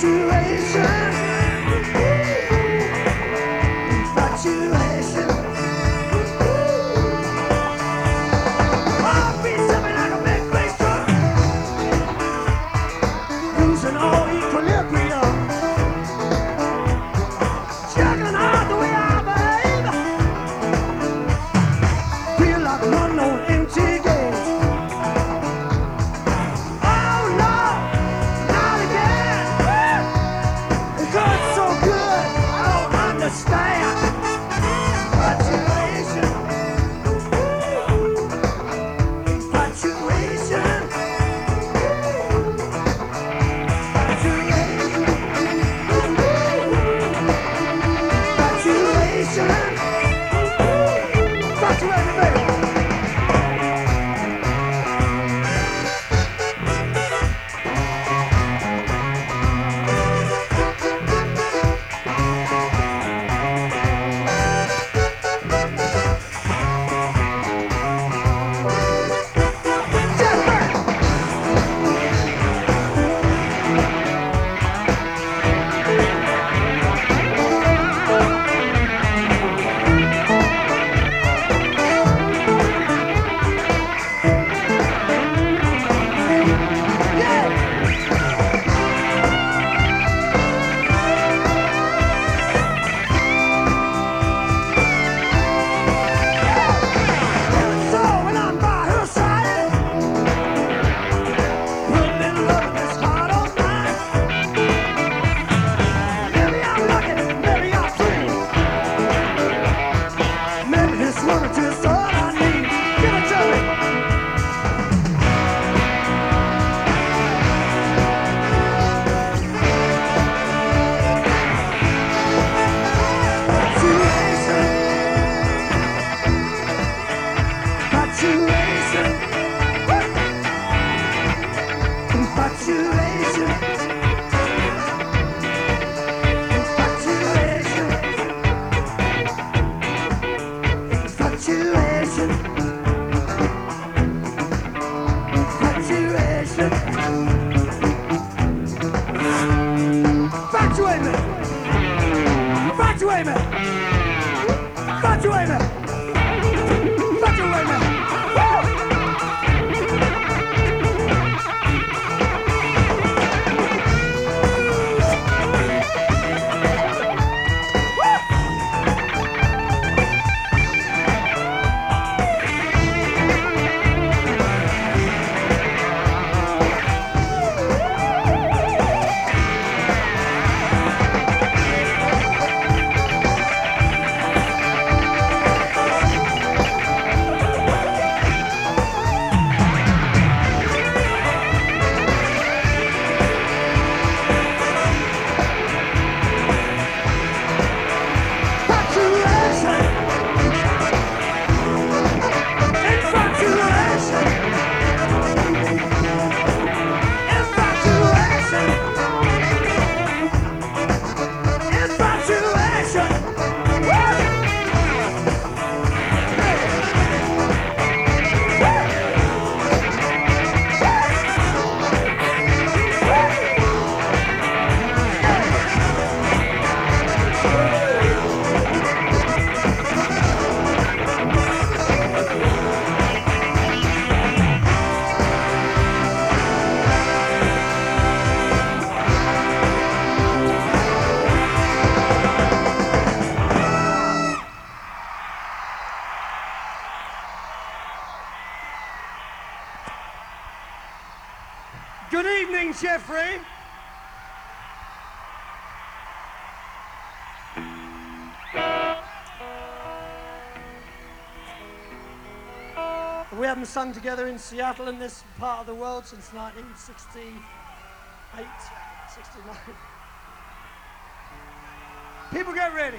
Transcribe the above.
situation. stop. Infatuate me. Infatuate me. Good evening, Jeffrey. We haven't sung together in Seattle in this part of the world since 1968, 69. People get ready.